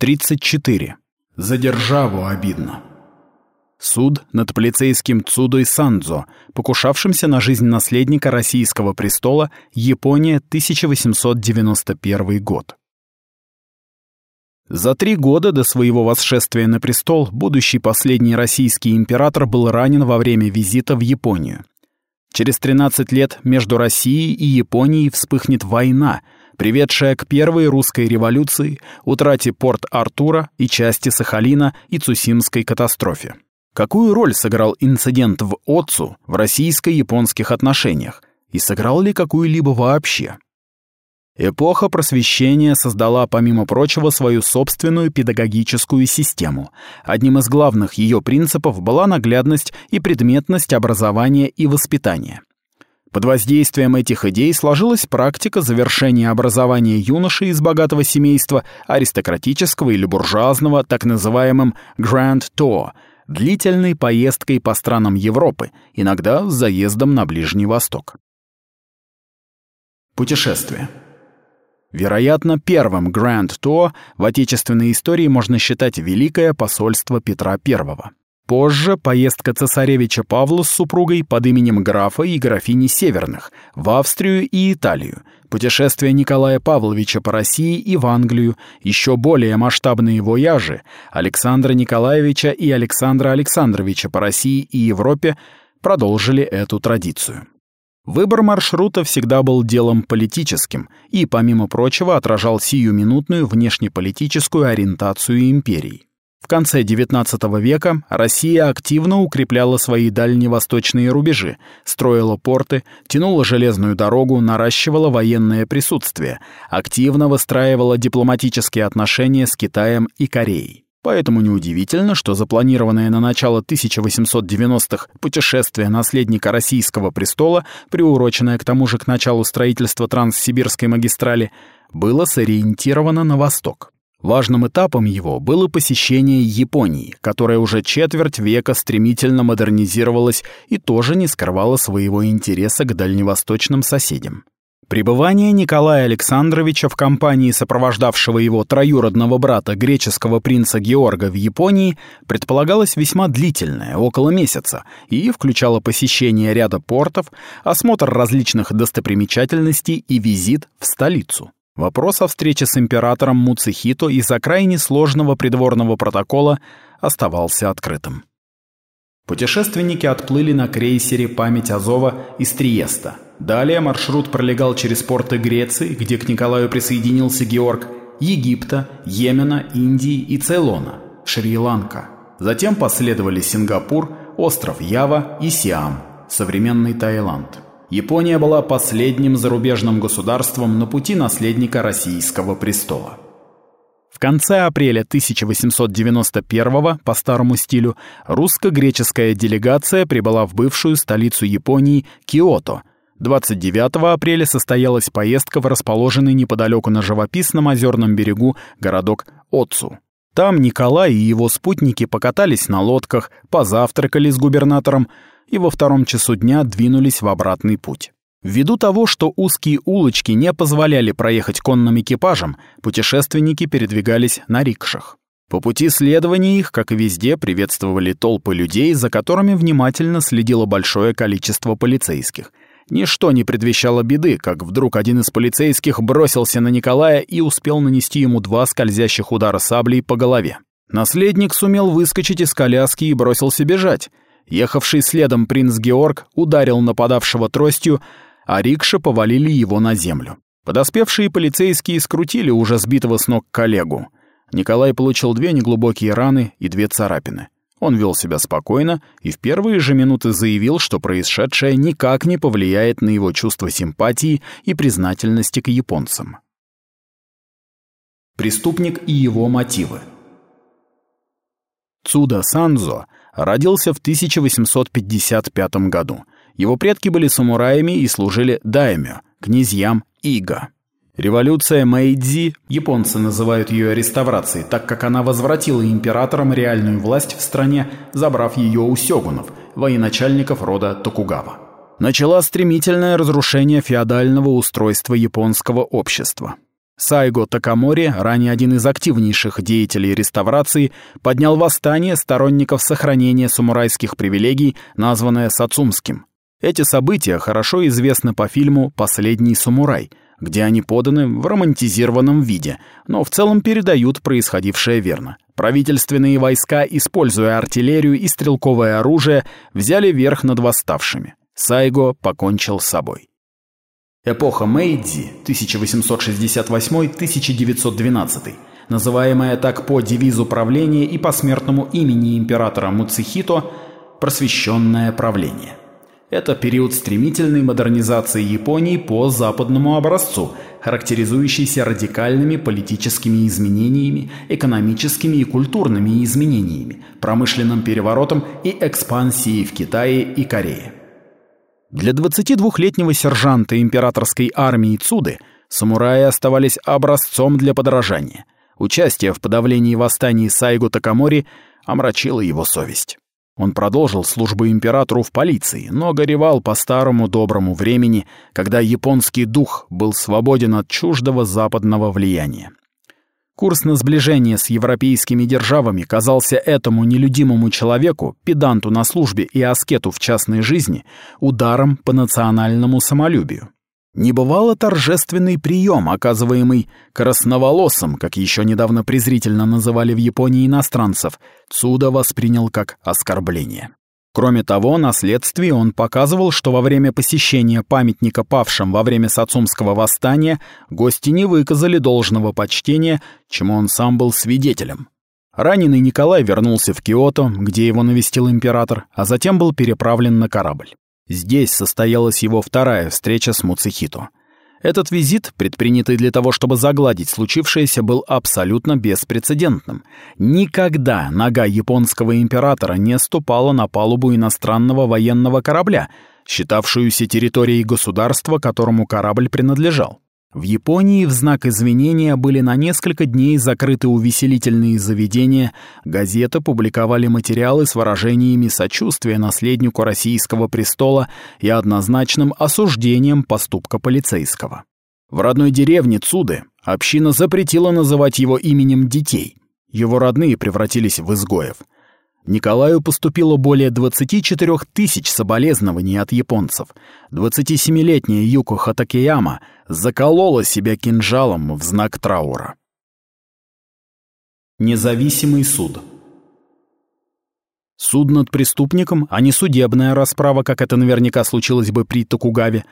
34. За державу обидно. Суд над полицейским Цудой Сандзо, покушавшимся на жизнь наследника российского престола, Япония, 1891 год. За три года до своего восшествия на престол будущий последний российский император был ранен во время визита в Японию. Через 13 лет между Россией и Японией вспыхнет война – приведшая к первой русской революции, утрате Порт-Артура и части Сахалина и Цусимской катастрофе. Какую роль сыграл инцидент в Отцу в российско-японских отношениях и сыграл ли какую-либо вообще? Эпоха просвещения создала, помимо прочего, свою собственную педагогическую систему. Одним из главных ее принципов была наглядность и предметность образования и воспитания. Под воздействием этих идей сложилась практика завершения образования юношей из богатого семейства, аристократического или буржуазного, так называемым «Grand Tour», длительной поездкой по странам Европы, иногда с заездом на Ближний Восток. Путешествие. Вероятно, первым Grand Tour в отечественной истории можно считать Великое посольство Петра I. Позже поездка цесаревича Павла с супругой под именем графа и графини Северных в Австрию и Италию, путешествие Николая Павловича по России и в Англию, еще более масштабные вояжи Александра Николаевича и Александра Александровича по России и Европе продолжили эту традицию. Выбор маршрута всегда был делом политическим и, помимо прочего, отражал сиюминутную внешнеполитическую ориентацию империи. В конце XIX века Россия активно укрепляла свои дальневосточные рубежи, строила порты, тянула железную дорогу, наращивала военное присутствие, активно выстраивала дипломатические отношения с Китаем и Кореей. Поэтому неудивительно, что запланированное на начало 1890-х путешествие наследника российского престола, приуроченное к тому же к началу строительства Транссибирской магистрали, было сориентировано на восток. Важным этапом его было посещение Японии, которая уже четверть века стремительно модернизировалась и тоже не скрывала своего интереса к дальневосточным соседям. Пребывание Николая Александровича в компании сопровождавшего его троюродного брата греческого принца Георга в Японии предполагалось весьма длительное, около месяца, и включало посещение ряда портов, осмотр различных достопримечательностей и визит в столицу. Вопрос о встрече с императором Муцихито из-за крайне сложного придворного протокола оставался открытым. Путешественники отплыли на крейсере «Память Азова» из Триеста. Далее маршрут пролегал через порты Греции, где к Николаю присоединился Георг, Египта, Йемена, Индии и Цейлона, Шри-Ланка. Затем последовали Сингапур, остров Ява и Сиам, современный Таиланд. Япония была последним зарубежным государством на пути наследника российского престола. В конце апреля 1891 по старому стилю русско-греческая делегация прибыла в бывшую столицу Японии Киото. 29 апреля состоялась поездка в расположенный неподалеку на живописном озерном берегу городок Отцу. Там Николай и его спутники покатались на лодках, позавтракали с губернатором, и во втором часу дня двинулись в обратный путь. Ввиду того, что узкие улочки не позволяли проехать конным экипажам, путешественники передвигались на рикшах. По пути следования их, как и везде, приветствовали толпы людей, за которыми внимательно следило большое количество полицейских. Ничто не предвещало беды, как вдруг один из полицейских бросился на Николая и успел нанести ему два скользящих удара саблей по голове. Наследник сумел выскочить из коляски и бросился бежать. Ехавший следом принц Георг ударил нападавшего тростью, а рикша повалили его на землю. Подоспевшие полицейские скрутили уже сбитого с ног коллегу. Николай получил две неглубокие раны и две царапины. Он вел себя спокойно и в первые же минуты заявил, что происшедшее никак не повлияет на его чувство симпатии и признательности к японцам. Преступник и его мотивы Цуда Санзо родился в 1855 году. Его предки были самураями и служили даймё, князьям Ига. Революция Мэйдзи, японцы называют ее реставрацией, так как она возвратила императорам реальную власть в стране, забрав ее у сёгунов, военачальников рода Токугава. Начала стремительное разрушение феодального устройства японского общества. Сайго Такамори, ранее один из активнейших деятелей реставрации, поднял восстание сторонников сохранения самурайских привилегий, названное Сацумским. Эти события хорошо известны по фильму «Последний самурай», где они поданы в романтизированном виде, но в целом передают происходившее верно. Правительственные войска, используя артиллерию и стрелковое оружие, взяли верх над восставшими. Сайго покончил с собой. Эпоха Мэйдзи 1868-1912, называемая так по девизу правления и посмертному имени императора Муцихито «Просвещенное правление». Это период стремительной модернизации Японии по западному образцу, характеризующийся радикальными политическими изменениями, экономическими и культурными изменениями, промышленным переворотом и экспансией в Китае и Корее. Для 22-летнего сержанта императорской армии Цуды самураи оставались образцом для подражания. Участие в подавлении восстаний Сайгу Такамори омрачило его совесть. Он продолжил службу императору в полиции, но горевал по старому доброму времени, когда японский дух был свободен от чуждого западного влияния. Курс на сближение с европейскими державами казался этому нелюдимому человеку, педанту на службе и аскету в частной жизни, ударом по национальному самолюбию. Не бывало торжественный прием, оказываемый красноволосым, как еще недавно презрительно называли в Японии иностранцев, Цуда воспринял как оскорбление. Кроме того, на следствии он показывал, что во время посещения памятника павшим во время Сацумского восстания гости не выказали должного почтения, чему он сам был свидетелем. Раненый Николай вернулся в Киото, где его навестил император, а затем был переправлен на корабль. Здесь состоялась его вторая встреча с Муцихито. Этот визит, предпринятый для того, чтобы загладить случившееся, был абсолютно беспрецедентным. Никогда нога японского императора не ступала на палубу иностранного военного корабля, считавшуюся территорией государства, которому корабль принадлежал. В Японии в знак извинения были на несколько дней закрыты увеселительные заведения, газеты публиковали материалы с выражениями сочувствия наследнику российского престола и однозначным осуждением поступка полицейского. В родной деревне Цуды община запретила называть его именем детей. Его родные превратились в изгоев. Николаю поступило более 24 тысяч соболезнований от японцев. 27-летняя Юко Хатакияма заколола себя кинжалом в знак траура. Независимый суд Суд над преступником, а не судебная расправа, как это наверняка случилось бы при Токугаве,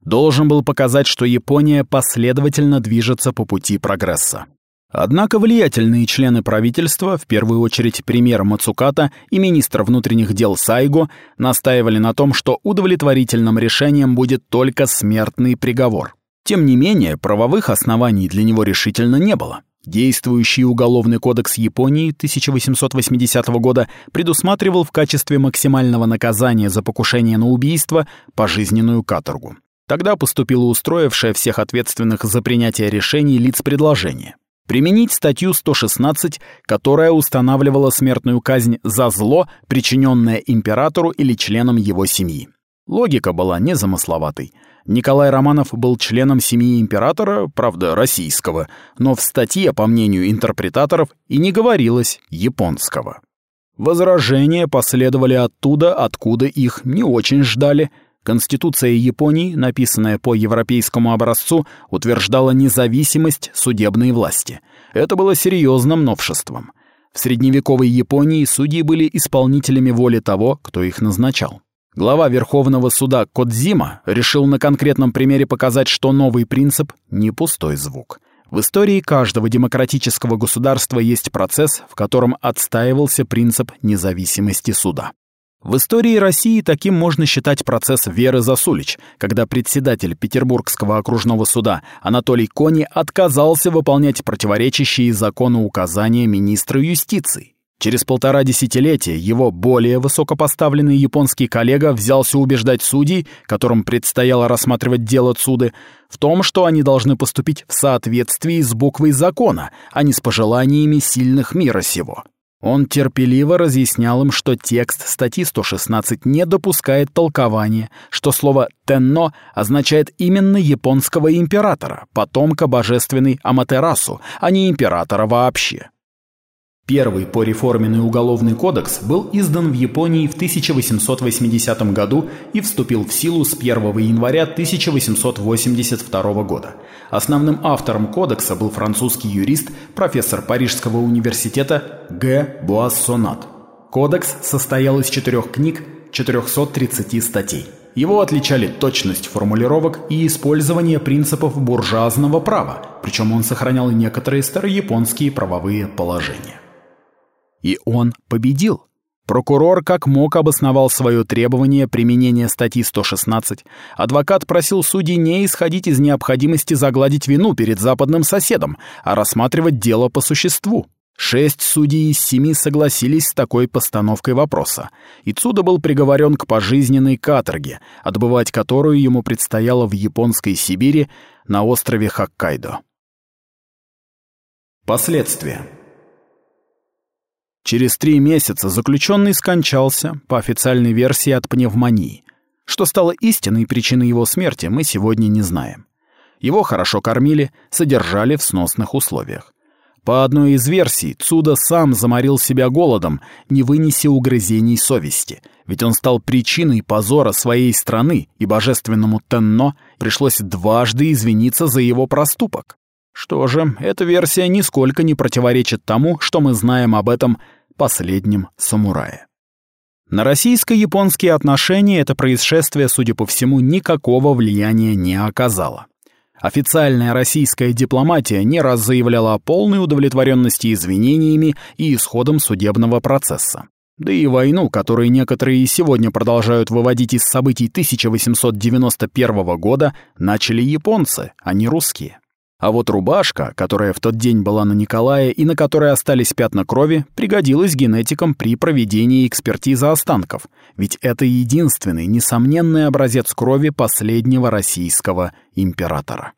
должен был показать, что Япония последовательно движется по пути прогресса. Однако влиятельные члены правительства, в первую очередь премьер Мацуката и министр внутренних дел Сайго, настаивали на том, что удовлетворительным решением будет только смертный приговор. Тем не менее, правовых оснований для него решительно не было. Действующий Уголовный кодекс Японии 1880 года предусматривал в качестве максимального наказания за покушение на убийство пожизненную каторгу. Тогда поступило устроившее всех ответственных за принятие решений лиц предложение применить статью 116, которая устанавливала смертную казнь за зло, причиненное императору или членам его семьи. Логика была незамысловатой. Николай Романов был членом семьи императора, правда, российского, но в статье, по мнению интерпретаторов, и не говорилось японского. Возражения последовали оттуда, откуда их не очень ждали – Конституция Японии, написанная по европейскому образцу, утверждала независимость судебной власти. Это было серьезным новшеством. В средневековой Японии судьи были исполнителями воли того, кто их назначал. Глава Верховного суда Кодзима решил на конкретном примере показать, что новый принцип — не пустой звук. В истории каждого демократического государства есть процесс, в котором отстаивался принцип независимости суда. В истории России таким можно считать процесс Веры Засулич, когда председатель Петербургского окружного суда Анатолий Кони отказался выполнять противоречащие закону указания министра юстиции. Через полтора десятилетия его более высокопоставленный японский коллега взялся убеждать судей, которым предстояло рассматривать дело Цуды, в том, что они должны поступить в соответствии с буквой закона, а не с пожеланиями сильных мира сего. Он терпеливо разъяснял им, что текст статьи 116 не допускает толкования, что слово «тенно» означает именно японского императора, потомка божественной Аматерасу, а не императора вообще. Первый пореформенный уголовный кодекс был издан в Японии в 1880 году и вступил в силу с 1 января 1882 года. Основным автором кодекса был французский юрист, профессор Парижского университета Г. Буассонат. Кодекс состоял из четырех книг, 430 статей. Его отличали точность формулировок и использование принципов буржуазного права, причем он сохранял некоторые старояпонские правовые положения. И он победил. Прокурор как мог обосновал свое требование применения статьи 116. Адвокат просил судей не исходить из необходимости загладить вину перед западным соседом, а рассматривать дело по существу. Шесть судей из семи согласились с такой постановкой вопроса. И Цуда был приговорен к пожизненной каторге, отбывать которую ему предстояло в японской Сибири на острове Хоккайдо. Последствия Через три месяца заключенный скончался, по официальной версии, от пневмонии. Что стало истинной причиной его смерти, мы сегодня не знаем. Его хорошо кормили, содержали в сносных условиях. По одной из версий, Цуда сам заморил себя голодом, не вынеся угрызений совести, ведь он стал причиной позора своей страны, и божественному Тенно пришлось дважды извиниться за его проступок. Что же, эта версия нисколько не противоречит тому, что мы знаем об этом последнем самурае. На российско-японские отношения это происшествие, судя по всему, никакого влияния не оказало. Официальная российская дипломатия не раз заявляла о полной удовлетворенности извинениями и исходом судебного процесса. Да и войну, которую некоторые сегодня продолжают выводить из событий 1891 года, начали японцы, а не русские. А вот рубашка, которая в тот день была на Николае и на которой остались пятна крови, пригодилась генетикам при проведении экспертизы останков, ведь это единственный несомненный образец крови последнего российского императора.